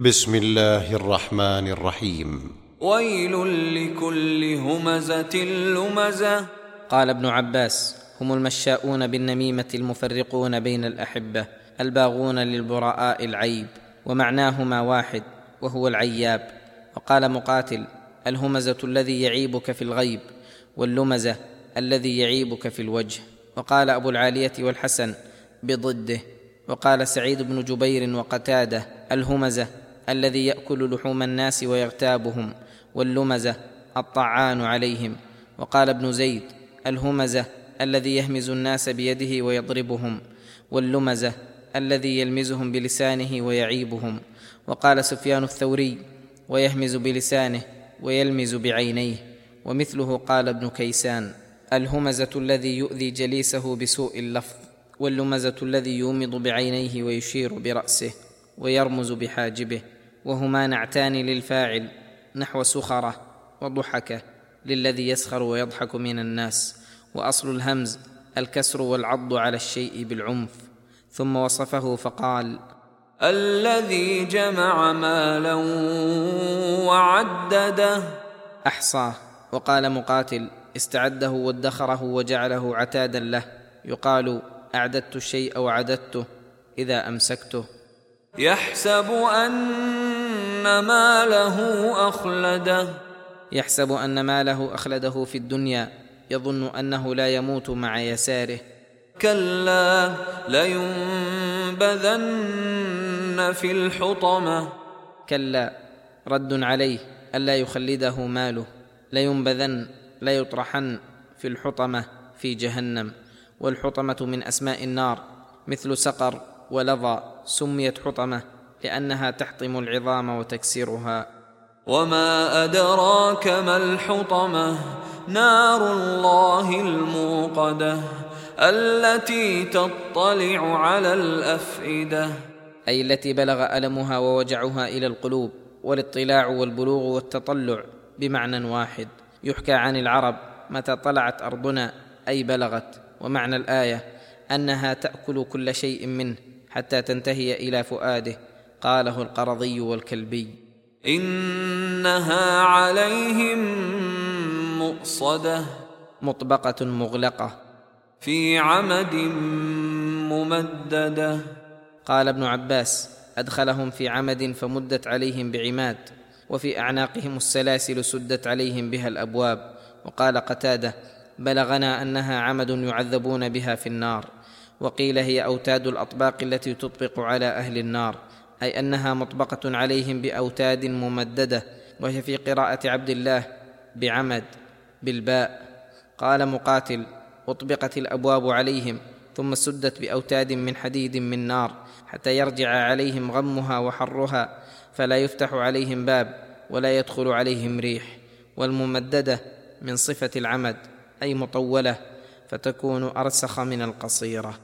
بسم الله الرحمن الرحيم. ويل لكل همزة لمزة. قال ابن عباس هم المشاؤون بالنميمة المفرقون بين الأحبة الباغون للبراء العيب ومعناهما واحد وهو العياب. وقال مقاتل الهمزة الذي يعيبك في الغيب واللمزة الذي يعيبك في الوجه. وقال أبو العالية والحسن بضده. وقال سعيد بن جبير وقتاده الهمزة الذي يأكل لحوم الناس ويغتابهم واللمزه الطعان عليهم. وقال ابن زيد الهمزه الذي يهمز الناس بيده ويضربهم واللمزه الذي يلمزهم بلسانه ويعيبهم. وقال سفيان الثوري ويهمز بلسانه ويلمز بعينيه. ومثله قال ابن كيسان الهمزة الذي يؤذي جليسه بسوء اللفظ واللمزة الذي يومض بعينيه ويشير برأسه ويرمز بحاجبه. وهما نعتان للفاعل نحو سخرة وضحكه للذي يسخر ويضحك من الناس وأصل الهمز الكسر والعض على الشيء بالعنف ثم وصفه فقال الذي جمع مالا وعدده. أحصاه وقال مقاتل استعده وادخره وجعله عتادا له يقال أعددت الشيء وعددته إذا أمسكته. يحسب أن ماله أخلده. يحسب أن ماله أخلده في الدنيا يظن أنه لا يموت مع يساره. كلا لينبذن في الحطمة. كلا رد عليه ألا يخلده ماله. لينبذن ليطرحن في الحطمة في جهنم. والحطمة من أسماء النار مثل سقر ولظى سميت حطمة. لأنها تحطم العظام وتكسرها. وما ادراك ما الحطمه؟ نار الله الموقده التي تطلع على الافئده. أي التي بلغ ألمها ووجعها إلى القلوب والاطلاع والبلوغ والتطلع بمعنى واحد. يحكى عن العرب متى طلعت أرضنا أي بلغت. ومعنى الآية أنها تأكل كل شيء منه حتى تنتهي إلى فؤاده. قاله القرضي والكلبي. إنها عليهم مؤصدة. مطبقة مغلقة. في عمد ممددة. قال ابن عباس أدخلهم في عمد فمدت عليهم بعماد وفي أعناقهم السلاسل سدت عليهم بها الأبواب. وقال قتادة بلغنا أنها عمد يعذبون بها في النار. وقيل هي أوتاد الأطباق التي تطبق على أهل النار. أي أنها مطبقة عليهم بأوتاد ممددة وهي في قراءة عبد الله بعمد بالباء. قال مقاتل أطبقت الأبواب عليهم ثم سدت بأوتاد من حديد من نار حتى يرجع عليهم غمها وحرها فلا يفتح عليهم باب ولا يدخل عليهم ريح. والممددة من صفة العمد أي مطولة فتكون أرسخ من القصيرة.